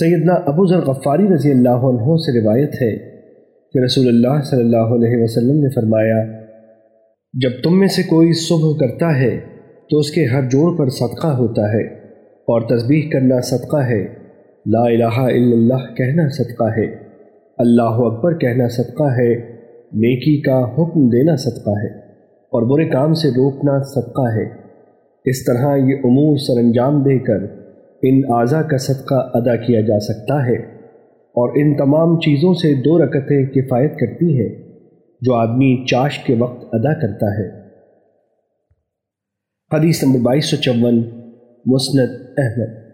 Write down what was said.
سیدنا ابو ذر غفاری رضی اللہ عنہ سے روایت ہے کہ رسول اللہ صلی اللہ علیہ وسلم نے فرمایا، جب تم میں سے کوئی صبح کرتا ہے تو اس کے ہر جوڑ پر صدقہ ہوتا ہے اور تسبیح کرنا صدقہ ہے۔ لا الہ الا اللہ کہنا صدقہ ہے۔ اللہ اکبر کہنا صدقہ ہے۔ نیکی کا حکم دینا صدقہ ہے۔ اور برے کام سے روکنا صدقہ ہے۔ اس طرح یہ امور سر انجام دے کر ان اعضا کا صدقہ ادا کیا جا سکتا ہے اور ان تمام چیزوں سے دو رکتیں کفایت کرتی ہیں جو آدمی چاش کے وقت ادا کرتا ہے۔ حدیث نمبر بائیس سو چون، مسند احمد۔